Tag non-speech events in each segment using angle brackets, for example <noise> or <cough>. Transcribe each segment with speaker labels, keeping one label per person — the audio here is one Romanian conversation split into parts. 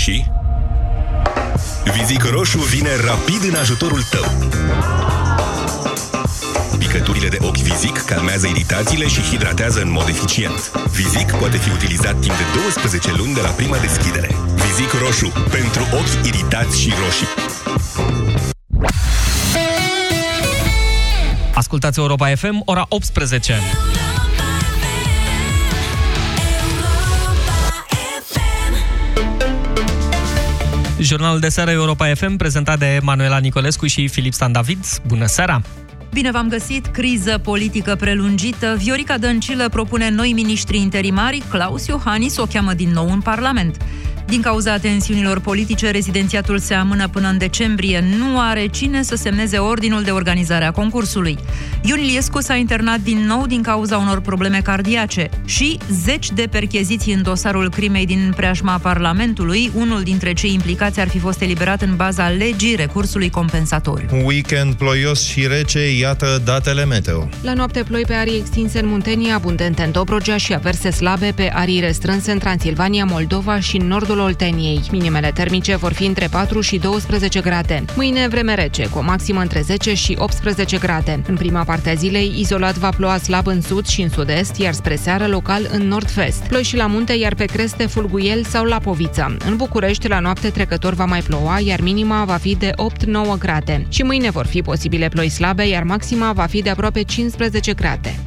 Speaker 1: roșii? Vizic Roșu vine rapid în ajutorul tău. Picăturile de ochi Vizic calmează iritațiile și hidratează în mod eficient. Vizic poate fi utilizat timp de 12 luni de la prima deschidere. Vizic Roșu. Pentru ochi iritați și roșii.
Speaker 2: Ascultați Europa FM, ora 18. Jurnalul de seară Europa FM, prezentat de Manuela Nicolescu și Filip Stan David. Bună seara!
Speaker 3: Bine v-am găsit! Criză politică prelungită. Viorica Dăncilă propune noi miniștri interimari. Claus Iohannis o cheamă din nou în Parlament. Din cauza tensiunilor politice, rezidențiatul se amână până în decembrie. Nu are cine să semneze ordinul de organizare a concursului. Ion Iliescu s-a internat din nou din cauza unor probleme cardiace și zeci de percheziții în dosarul crimei din preajma Parlamentului. Unul dintre cei implicați ar fi fost eliberat în baza legii recursului compensatoriu.
Speaker 4: Weekend ploios și rece, iată datele meteo.
Speaker 5: La noapte ploi pe arii extinse în Muntenia, abundente în Dobrogea și averse slabe pe arii restrânse în Transilvania, Moldova și în nordul Olteniei. Minimele termice vor fi între 4 și 12 grade. Mâine vreme rece, cu o maximă între 10 și 18 grade. În prima parte a zilei, izolat va ploua slab în sud și în sud-est, iar spre seară local în nord-vest. Ploi și la munte, iar pe creste Fulguiel sau la Poviță. În București, la noapte trecător va mai ploua, iar minima va fi de 8-9 grade. Și mâine vor fi posibile ploi slabe, iar maxima va fi de aproape 15 grade.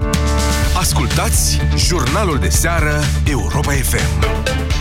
Speaker 1: Ascultați jurnalul de seară Europa FM.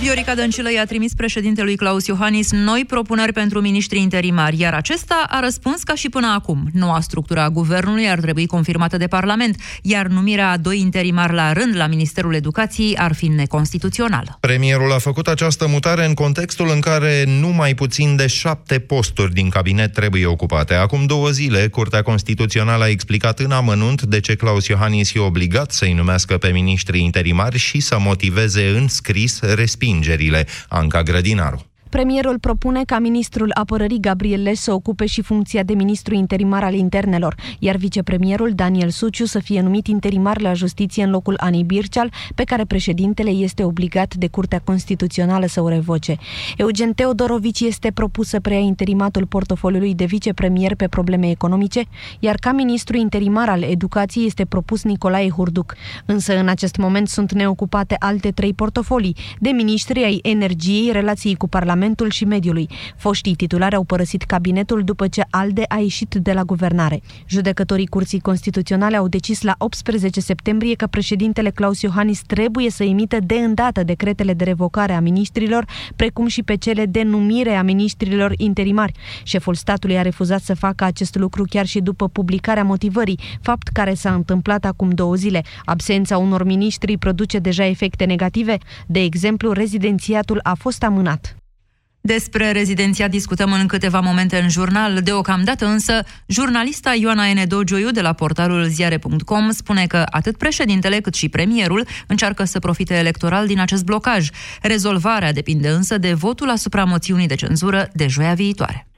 Speaker 3: Viorica Dăncilă i-a trimis președintelui Claus Iohannis noi propuneri pentru miniștri interimari, iar acesta a răspuns ca și până acum. Noua structură a guvernului ar trebui confirmată de Parlament, iar numirea a doi interimari la rând la Ministerul Educației ar fi neconstituțională.
Speaker 4: Premierul a făcut această mutare în contextul în care nu mai puțin de șapte posturi din cabinet trebuie ocupate. Acum două zile, Curtea Constituțională a explicat în amănunt de ce Claus Iohannis e obligat să-i numească pe miniștri interimari și să motiveze în scris respingerea respingerile. Anca Grădinaru.
Speaker 6: Premierul propune ca ministrul apărării Gabriel Les să ocupe și funcția de ministru interimar al internelor, iar vicepremierul Daniel Suciu să fie numit interimar la justiție în locul Anei Birceal, pe care președintele este obligat de Curtea Constituțională să o revoce. Eugen Teodorovici este propus să preia interimatul portofoliului de vicepremier pe probleme economice, iar ca ministru interimar al educației este propus Nicolae Hurduc. Însă în acest moment sunt neocupate alte trei portofolii, de ministri ai energiei, relației cu Parlamentul Parlamentul și Mediului. Foștii titulari au părăsit cabinetul după ce ALDE a ieșit de la guvernare. Judecătorii Curții Constituționale au decis la 18 septembrie că președintele Claus Iohannis trebuie să emită de îndată decretele de revocare a ministrilor, precum și pe cele de numire a ministrilor interimari. Șeful statului a refuzat să facă acest lucru chiar și după publicarea motivării, fapt care s-a întâmplat acum două zile. Absența unor miniștri produce deja efecte negative. De exemplu, rezidențiatul a fost amânat.
Speaker 3: Despre rezidenția discutăm în câteva momente în jurnal. Deocamdată însă, jurnalista Ioana Enedogioiu de la portalul ziare.com spune că atât președintele cât și premierul încearcă să profite electoral din acest blocaj. Rezolvarea depinde însă de votul asupra moțiunii de cenzură de joia viitoare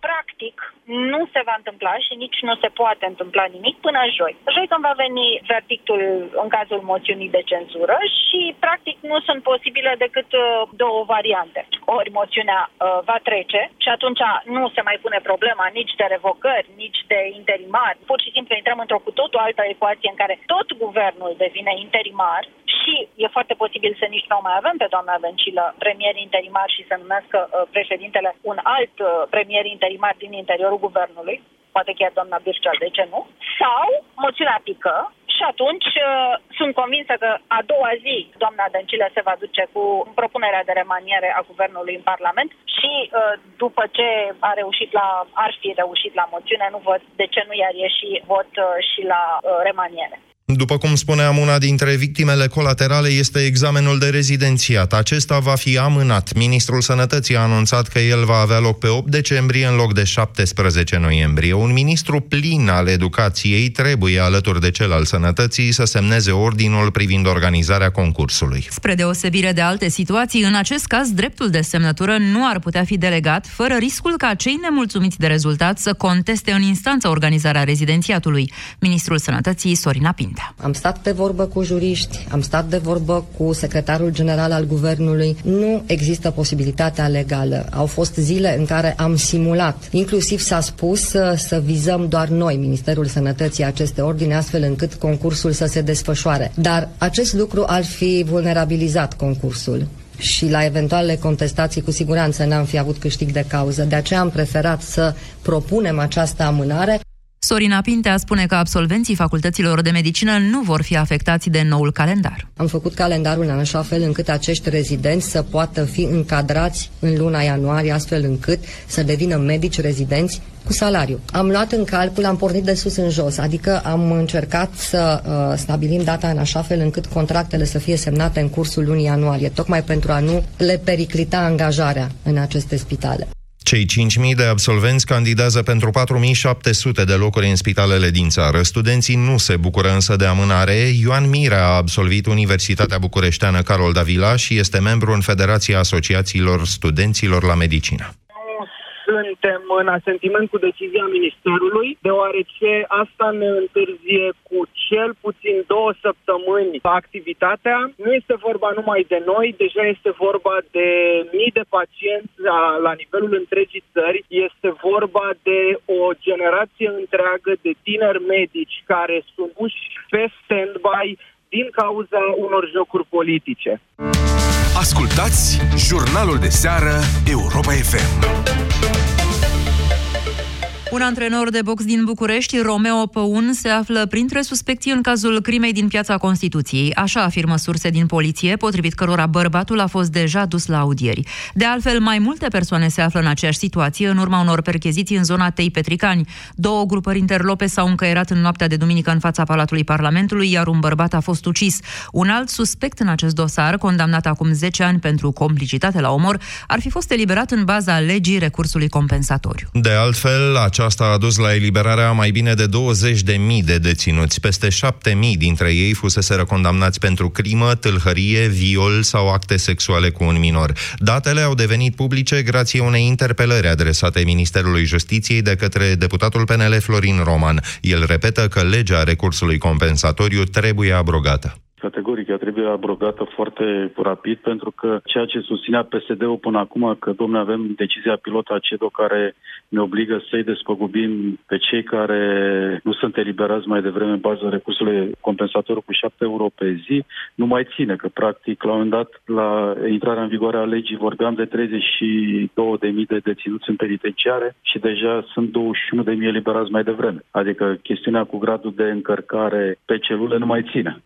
Speaker 7: nu se va întâmpla și nici nu se poate întâmpla nimic până joi. Joi când va veni verdictul în cazul moțiunii de cenzură și practic nu sunt posibile decât uh, două variante. Ori moțiunea uh, va trece și atunci nu se mai pune problema nici de revocări, nici de interimar. Pur și simplu intrăm într-o cu totul altă ecuație în care tot guvernul devine interimar și e foarte posibil să nici nu mai avem pe doamna Dăncilă premier interimar și să numească uh, președintele un alt uh, premier interimar din interiorul guvernului, poate chiar doamna Bircea, de ce nu? Sau moțiunea pică și atunci uh, sunt convinsă că a doua zi doamna Dăncilă se va duce cu propunerea de remaniere a guvernului în Parlament și uh, după ce a reușit la, ar fi reușit la moțiune, nu văd de ce nu i-ar ieși vot uh, și la uh, remaniere.
Speaker 4: După cum spuneam, una dintre victimele colaterale este examenul de rezidențiat. Acesta va fi amânat. Ministrul Sănătății a anunțat că el va avea loc pe 8 decembrie în loc de 17 noiembrie. Un ministru plin al educației trebuie, alături de cel al sănătății, să semneze ordinul privind organizarea concursului.
Speaker 3: Spre deosebire de alte situații, în acest caz, dreptul de semnătură nu ar putea fi delegat, fără riscul ca cei nemulțumiți de rezultat să conteste în instanță organizarea rezidențiatului. Ministrul Sănătății Sorina Pintea.
Speaker 8: Am stat de vorbă cu juriști, am stat de vorbă cu secretarul general al guvernului. Nu există posibilitatea legală. Au fost zile în care am simulat. Inclusiv s-a spus să, să vizăm doar noi, Ministerul Sănătății, aceste ordine, astfel încât concursul să se desfășoare. Dar acest lucru ar fi vulnerabilizat concursul și la eventuale contestații cu siguranță n-am fi avut câștig de cauză. De aceea am preferat să propunem această amânare.
Speaker 3: Sorina Pintea spune că absolvenții facultăților de medicină nu vor fi afectați de noul calendar.
Speaker 8: Am făcut calendarul în așa fel încât acești rezidenți să poată fi încadrați în luna ianuarie, astfel încât să devină medici rezidenți cu salariu. Am luat în calcul, am pornit de sus în jos, adică am încercat să uh, stabilim data în așa fel încât contractele să fie semnate în cursul lunii ianuarie, tocmai pentru a nu le periclita angajarea în aceste spitale.
Speaker 4: Cei 5.000 de absolvenți candidează pentru 4.700 de locuri în spitalele din țară. Studenții nu se bucură însă de amânare. Ioan Mirea a absolvit Universitatea Bucureșteană Carol Davila și este membru în Federația Asociațiilor Studenților la Medicină
Speaker 9: suntem în asentiment cu decizia Ministerului, deoarece asta ne întârzie cu cel puțin două săptămâni activitatea. Nu este vorba numai de noi, deja este vorba de mii de pacienți la, la nivelul întregii țări. Este vorba de o generație întreagă de tineri medici care sunt puși pe stand-by din cauza unor jocuri politice.
Speaker 1: Ascultați jurnalul de seară Europa FM.
Speaker 3: Un antrenor de box din București, Romeo Păun, se află printre suspecții în cazul crimei din Piața Constituției. Așa afirmă surse din poliție, potrivit cărora bărbatul a fost deja dus la audieri. De altfel, mai multe persoane se află în aceeași situație în urma unor percheziții în zona Tei Petricani. Două grupări interlope s-au încăierat în noaptea de duminică în fața Palatului Parlamentului, iar un bărbat a fost ucis. Un alt suspect în acest dosar, condamnat acum 10 ani pentru complicitate la omor, ar fi fost eliberat în baza legii recursului compensatoriu.
Speaker 4: De altfel, aceasta a dus la eliberarea mai bine de 20.000 de deținuți. Peste 7.000 dintre ei fusese condamnați pentru crimă, tâlhărie, viol sau acte sexuale cu un minor. Datele au devenit publice grație unei interpelări adresate Ministerului Justiției de către deputatul PNL Florin Roman. El repetă că legea recursului compensatoriu trebuie abrogată
Speaker 10: categoric, ea trebuie abrogată foarte rapid, pentru că ceea ce susținea PSD-ul până acum, că, domnule, avem decizia pilota CEDO care ne obligă să-i despăgubim pe cei care nu sunt eliberați mai devreme în baza recursului compensatoriu cu 7 euro pe zi, nu mai ține, că, practic, la un moment dat, la intrarea în vigoare a legii, vorbeam de 32.000 de deținuți în penitenciare și deja sunt 21.000 eliberați mai devreme. Adică chestiunea cu gradul de încărcare pe celule nu mai ține.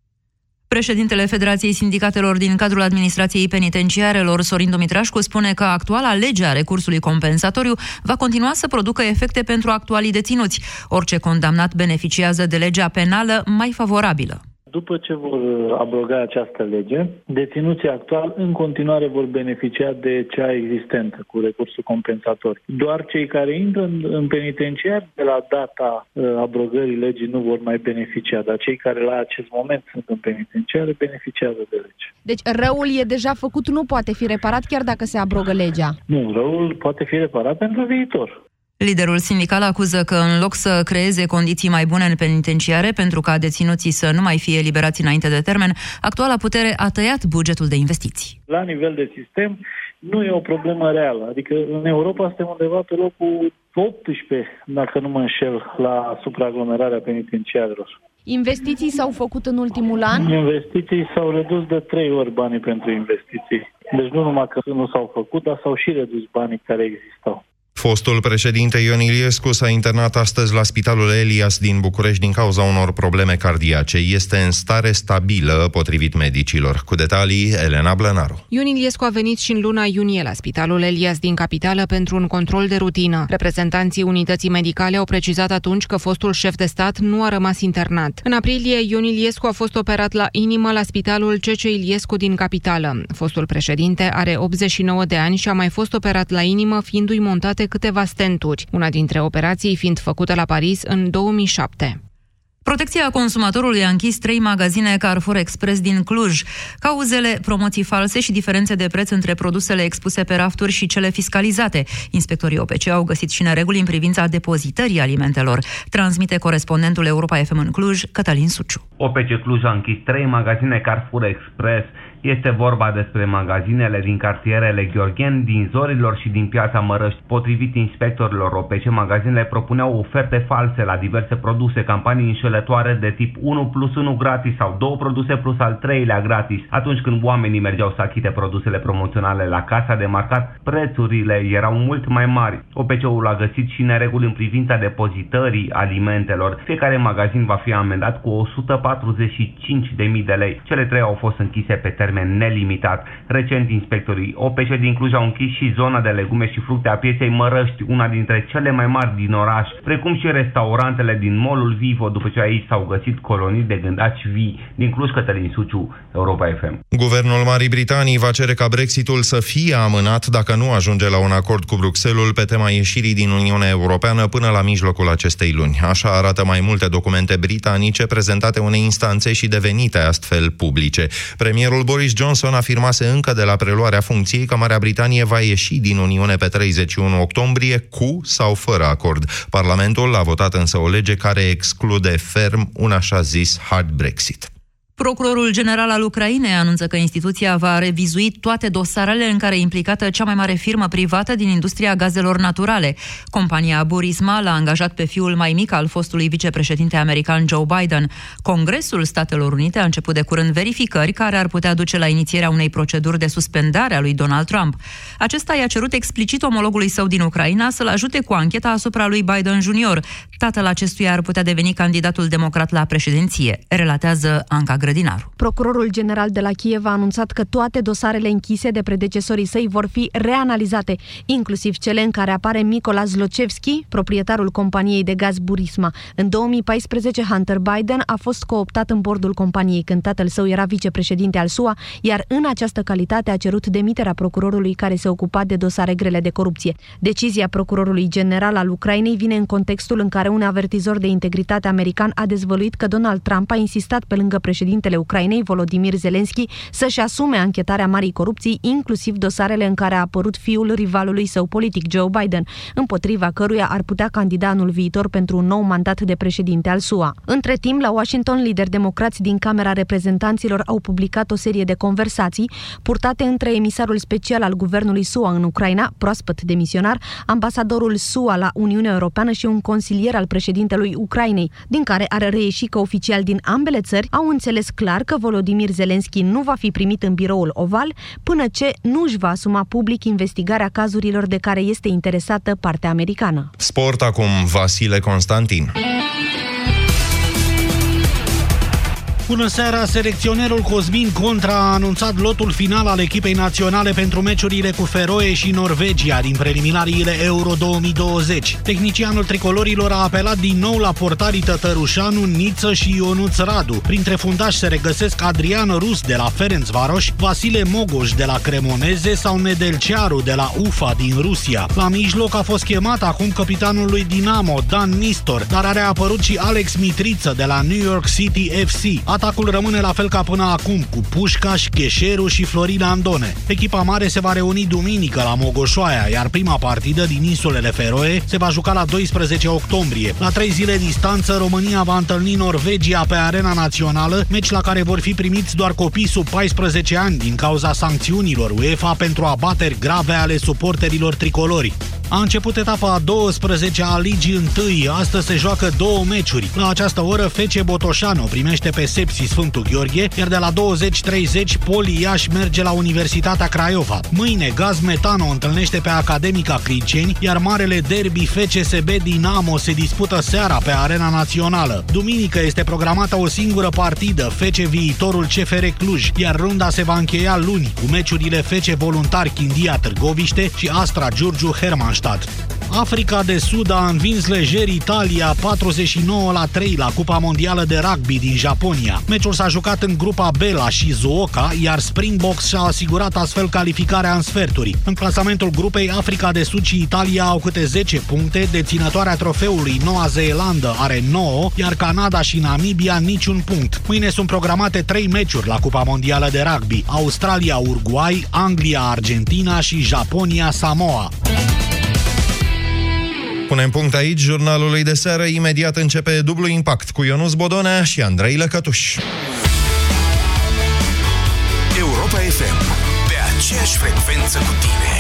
Speaker 3: Președintele Federației Sindicatelor din cadrul administrației penitenciarelor, Sorin Dumitrașcu, spune că actuala lege a recursului compensatoriu va continua să producă efecte pentru actualii deținuți. Orice condamnat beneficiază de legea penală mai favorabilă
Speaker 11: după ce vor abroga această lege, deținuții actual în continuare vor beneficia de cea existentă cu recursul compensator. Doar cei care intră în, în penitenciar de la data uh, abrogării legii nu vor mai beneficia, dar cei care la acest moment sunt în penitenciar beneficiază de lege.
Speaker 6: Deci răul e deja făcut, nu poate fi reparat chiar dacă se abrogă legea.
Speaker 11: Nu, răul poate fi reparat pentru viitor.
Speaker 3: Liderul sindical acuză că în loc să creeze condiții mai bune în penitenciare pentru ca deținuții să nu mai fie eliberați înainte de termen, actuala putere a tăiat bugetul de investiții.
Speaker 11: La nivel de sistem nu e o problemă reală. Adică în Europa suntem undeva pe locul 18, dacă nu mă înșel, la supraaglomerarea penitenciarelor.
Speaker 6: Investiții s-au făcut în ultimul an?
Speaker 11: Investiții s-au redus de trei ori banii pentru investiții. Deci nu numai că nu s-au făcut, dar s-au și redus banii care existau.
Speaker 4: Fostul președinte Ion Iliescu s-a internat astăzi la Spitalul Elias din București din cauza unor probleme cardiace. Este în stare stabilă, potrivit medicilor. Cu detalii, Elena Blănaru.
Speaker 5: Ion Iliescu a venit și în luna iunie la Spitalul Elias din capitală pentru un control de rutină. Reprezentanții unității medicale au precizat atunci că fostul șef de stat nu a rămas internat. În aprilie, Ion Iliescu a fost operat la inimă la Spitalul Cece Iliescu din capitală. Fostul președinte are 89 de ani și a mai fost operat la inimă, fiindu-i montate câteva stenturi, una dintre operații fiind făcută la Paris în 2007.
Speaker 3: Protecția consumatorului a închis trei magazine Carrefour Express din Cluj. Cauzele, promoții false și diferențe de preț între produsele expuse pe rafturi și cele fiscalizate. Inspectorii OPC au găsit și nereguli în privința depozitării alimentelor. Transmite corespondentul Europa FM în Cluj, Cătălin Suciu.
Speaker 12: OPC Cluj a închis trei magazine Carrefour Express este vorba despre magazinele din cartierele Gheorghen, din Zorilor și din Piața Mărăști. Potrivit inspectorilor OPC, magazinele propuneau oferte false la diverse produse, campanii înșelătoare de tip 1 plus 1 gratis sau 2 produse plus al treilea gratis. Atunci când oamenii mergeau să achite produsele promoționale la casa de marcat, prețurile erau mult mai mari. OPC-ul a găsit și nereguli în privința depozitării alimentelor. Fiecare magazin va fi amendat cu 145.000 de lei. Cele trei au fost închise pe termen termen nelimitat. Recent, inspectorii OPC din Cluj au închis și zona de legume și fructe a pieței Mărăști, una dintre cele mai mari din oraș, precum și restaurantele din Molul Vivo, după ce aici s-au găsit colonii de gândaci vii. Din Cluj, Cătălin Suciu, Europa FM.
Speaker 4: Guvernul Marii Britanii va cere ca Brexitul să fie amânat dacă nu ajunge la un acord cu Bruxelles pe tema ieșirii din Uniunea Europeană până la mijlocul acestei luni. Așa arată mai multe documente britanice prezentate unei instanțe și devenite astfel publice. Premierul Boris Boris Johnson afirmase încă de la preluarea funcției că Marea Britanie va ieși din Uniune pe 31 octombrie cu sau fără acord. Parlamentul a votat însă o lege care exclude ferm un așa zis hard Brexit.
Speaker 3: Procurorul general al Ucrainei anunță că instituția va revizui toate dosarele în care e implicată cea mai mare firmă privată din industria gazelor naturale. Compania Burisma l-a angajat pe fiul mai mic al fostului vicepreședinte american Joe Biden. Congresul Statelor Unite a început de curând verificări care ar putea duce la inițierea unei proceduri de suspendare a lui Donald Trump. Acesta i-a cerut explicit omologului său din Ucraina să-l ajute cu ancheta asupra lui Biden Jr. Tatăl acestuia ar putea deveni candidatul democrat la președinție, relatează Anca Grădinaru.
Speaker 6: Procurorul general de la Kiev a anunțat că toate dosarele închise de predecesorii săi vor fi reanalizate, inclusiv cele în care apare Mikola Zlocevski, proprietarul companiei de gaz Burisma. În 2014, Hunter Biden a fost cooptat în bordul companiei când tatăl său era vicepreședinte al SUA, iar în această calitate a cerut demiterea procurorului care se ocupa de dosare grele de corupție. Decizia procurorului general al Ucrainei vine în contextul în care un avertizor de integritate american a dezvăluit că Donald Trump a insistat pe lângă președintele Ucrainei, Volodymyr Zelensky, să-și asume anchetarea marii corupții, inclusiv dosarele în care a apărut fiul rivalului său politic, Joe Biden, împotriva căruia ar putea candida anul viitor pentru un nou mandat de președinte al SUA. Între timp, la Washington, lideri democrați din Camera Reprezentanților au publicat o serie de conversații purtate între emisarul special al guvernului SUA în Ucraina, proaspăt demisionar, ambasadorul SUA la Uniunea Europeană și un consilier al președintelui Ucrainei, din care ar reieși că oficial din ambele țări au înțeles clar că Volodymyr Zelensky nu va fi primit în biroul oval până ce nu își va asuma public investigarea cazurilor de care este interesată partea americană.
Speaker 4: Sport acum, Vasile Constantin.
Speaker 13: Bună seara! Selecționerul Cosmin Contra a anunțat lotul final al echipei naționale pentru meciurile cu Feroe și Norvegia din preliminariile Euro 2020. Tehnicianul tricolorilor a apelat din nou la portarii Tătărușanu, Niță și Ionuț Radu. Printre fundași se regăsesc Adrian Rus de la Ferencvaros, Vasile Mogoș de la Cremoneze sau Nedelcearu de la UFA din Rusia. La mijloc a fost chemat acum capitanul lui Dinamo, Dan Nistor, dar a reapărut și Alex Mitriță de la New York City FC. Atacul rămâne la fel ca până acum, cu Pușcaș, Cheșeru și Florina Andone. Echipa mare se va reuni duminică la Mogoșoaia, iar prima partidă din insulele Feroe se va juca la 12 octombrie. La trei zile distanță, România va întâlni Norvegia pe arena națională, meci la care vor fi primiți doar copii sub 14 ani din cauza sancțiunilor UEFA pentru abateri grave ale suporterilor tricolori. A început etapa a 12 a Ligii 1. Astăzi se joacă două meciuri. La această oră, Fece Botoșano primește pe Sepsi Sfântul Gheorghe, iar de la 20.30 Poli Iași merge la Universitatea Craiova. Mâine, Gaz Metano întâlnește pe Academica Criceni, iar marele derby FCSB Dinamo se dispută seara pe Arena Națională. Duminică este programată o singură partidă, FC Viitorul CFR Cluj, iar runda se va încheia luni cu meciurile FC Voluntari Chindia Târgoviște și Astra Giurgiu Hermannstadt. Africa de Sud a învins lejer Italia 49 la 3 la Cupa Mondială de Rugby din Japonia. Meciul s-a jucat în grupa B la Shizuoka, iar Springboks și-a asigurat astfel calificarea în sferturi. În clasamentul grupei, Africa de Sud și Italia au câte 10 puncte, deținătoarea trofeului Noua Zeelandă are 9, iar Canada și Namibia niciun punct. Mâine sunt programate 3 meciuri la Cupa Mondială de Rugby. Australia-Uruguay, Anglia-Argentina și Japonia-Samoa.
Speaker 4: Punem punct aici jurnalului de seară. Imediat începe dublu impact cu Ionus Bodonea și Andrei Lăcătuș.
Speaker 1: Europa FM. Pe aceeași frecvență cu tine.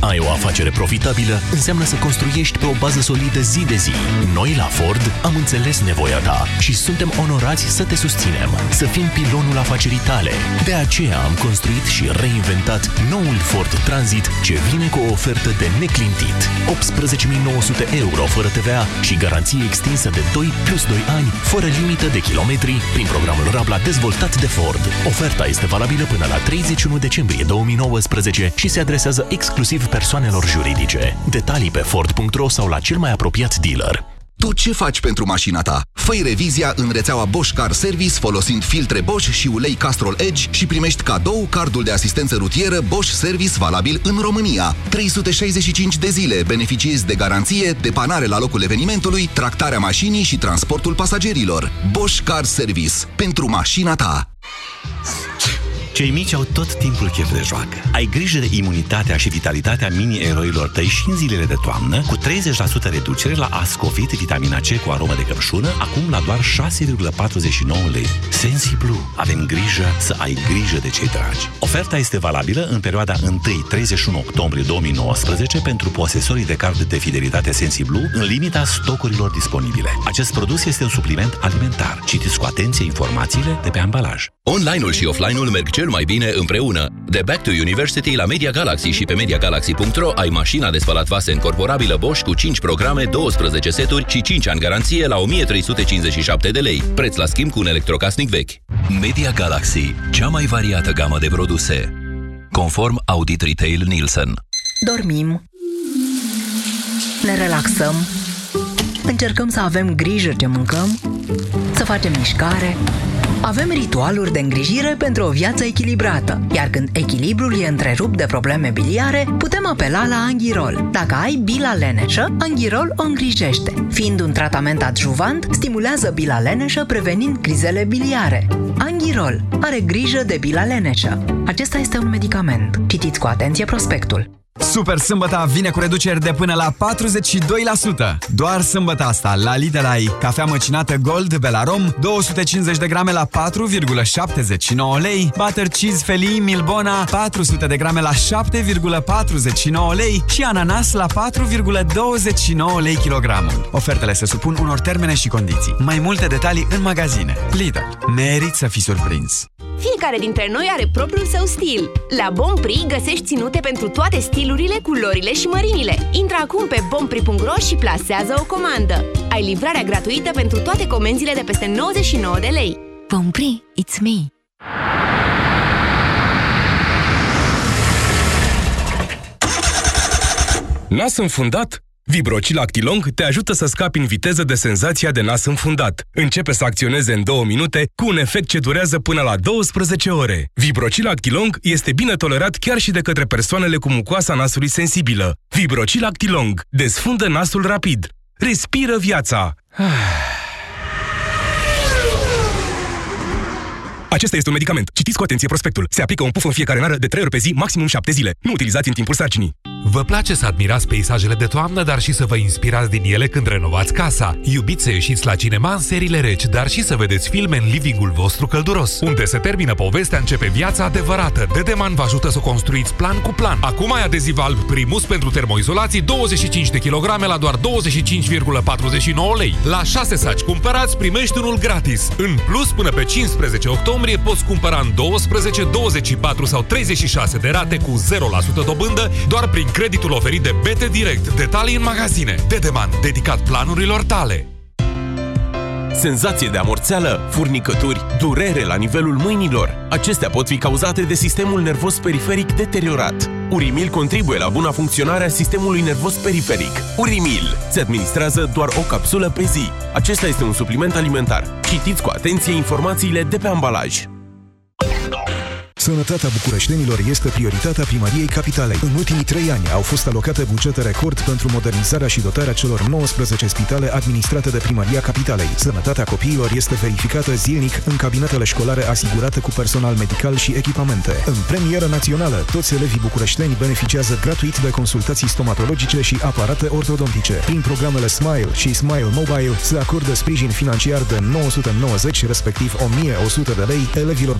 Speaker 14: Să ai o afacere profitabilă înseamnă să construiești pe o bază solidă zi de zi. Noi la Ford am înțeles nevoia ta și suntem onorați să te susținem, să fim pilonul afacerii tale. De aceea am construit și reinventat noul Ford Transit ce vine cu o ofertă de neclintit. 18.900 euro fără TVA și garanție extinsă de 2 plus 2 ani, fără limită de kilometri, prin programul Rabla dezvoltat de Ford. Oferta este valabilă până la 31 decembrie 2019 și se adresează exclusiv persoanelor juridice. Detalii pe Ford.ro sau la cel mai apropiat dealer.
Speaker 15: Tu ce faci pentru mașina ta? fă revizia în rețeaua Bosch Car Service folosind filtre Bosch și ulei Castrol Edge și primești cadou cardul de asistență rutieră Bosch Service valabil în România. 365 de zile beneficiezi de garanție, depanare la locul evenimentului, tractarea mașinii și transportul pasagerilor. Bosch Car Service. Pentru mașina ta.
Speaker 16: Cei mici au tot timpul chef de joacă. Ai grijă de imunitatea și vitalitatea mini-eroilor tăi și în zilele de toamnă, cu 30% reducere la Ascovit vitamina C cu aromă de căpșună, acum la doar 6,49 lei. Sensi Blue. Avem grijă să ai grijă de cei dragi. Oferta este valabilă în perioada 1-31 octombrie 2019 pentru posesorii de card de fidelitate Sensi Blue în limita stocurilor disponibile. Acest produs este un supliment alimentar. Citiți cu atenție informațiile de pe ambalaj.
Speaker 17: Online-ul și offline-ul merg cel mai bine împreună. De Back to University la Media Galaxy și pe MediaGalaxy.ro ai mașina de spălat vase încorporabilă Bosch cu 5 programe, 12 seturi și 5 ani garanție la 1357 de lei. Preț la schimb cu un electrocasnic vechi. Media Galaxy, cea mai variată gamă de produse. Conform Audit Retail Nielsen.
Speaker 18: Dormim. Ne relaxăm. Încercăm să avem grijă ce mâncăm, să facem mișcare, avem ritualuri de îngrijire pentru o viață echilibrată, iar când echilibrul e întrerupt de probleme biliare, putem apela la Anghirol. Dacă ai bila leneșă, Anghirol o îngrijește. Fiind un tratament adjuvant, stimulează bila leneșă prevenind crizele biliare. Anghirol are grijă de bila leneșă. Acesta este un medicament. Citiți cu atenție prospectul.
Speaker 19: Super sâmbătă vine cu reduceri de până la 42%. Doar sâmbătă asta, la Lidl ai cafea măcinată Gold Belarom, 250 de grame la 4,79 lei, butter cheese Feli Milbona, 400 de grame la 7,49 lei și ananas la 4,29 lei kilogramul. Ofertele se supun unor termene și condiții. Mai multe detalii în magazine. Lidl. Merit să fii surprins.
Speaker 20: Fiecare dintre noi are propriul său stil. La Bompri găsești ținute pentru toate stilurile, culorile și mărimile. Intră acum pe bompri.ro și plasează o comandă. Ai livrarea gratuită pentru toate comenzile de peste 99 de lei.
Speaker 21: Bompri, it's me!
Speaker 1: Nas înfundat? Vibrocil Actilong te ajută să scapi în viteză de senzația de nas înfundat. Începe să acționeze în 2 minute cu un efect ce durează până la 12 ore. Vibrocil Actilong este bine tolerat chiar și de către persoanele cu mucoasa nasului sensibilă. Vibrocil Actilong desfundă nasul rapid. Respiră viața. <sighs> Acesta este un medicament. Citiți cu atenție prospectul. Se aplică un puf în fiecare nară de 3 ori pe zi, maximum 7 zile. Nu utilizați în timpul sarcinii.
Speaker 22: Vă place să admirați peisajele de toamnă, dar și să vă inspirați din ele când renovați casa. Iubiți să ieșiți la cinema în seriile reci, dar și să vedeți filme în livingul vostru călduros. Unde se termină povestea, începe viața adevărată. Dedeman vă ajută să construiți plan cu plan. Acum ai adeziv alb Primus pentru termoizolații 25 de kg la doar 25,49 lei. La 6 saci cumpărați, primești unul gratis. În plus, până pe 15 octombrie poți cumpăra în 12, 24 sau 36 de rate cu 0% dobândă doar prin creditul oferit de BT Direct. Detalii în magazine. Dedeman, dedicat planurilor tale.
Speaker 23: senzație de amorțeală, furnicături, durere la nivelul mâinilor. Acestea pot fi cauzate de sistemul nervos periferic deteriorat. Urimil contribuie la buna funcționare a sistemului nervos periferic. Urimil se administrează doar o capsulă pe zi. Acesta este un supliment alimentar. Citiți cu atenție informațiile de pe ambalaj.
Speaker 24: Sănătatea bucureștenilor este prioritatea Primăriei Capitalei. În ultimii trei ani au fost alocate bugete record pentru modernizarea și dotarea celor 19 spitale administrate de Primăria Capitalei. Sănătatea copiilor este verificată zilnic în cabinetele școlare asigurate cu personal medical și echipamente. În premieră națională, toți elevii bucureșteni beneficiază gratuit de consultații stomatologice și aparate ortodontice. Prin programele Smile și Smile Mobile se acordă sprijin financiar de 990, respectiv 1100 de lei elevilor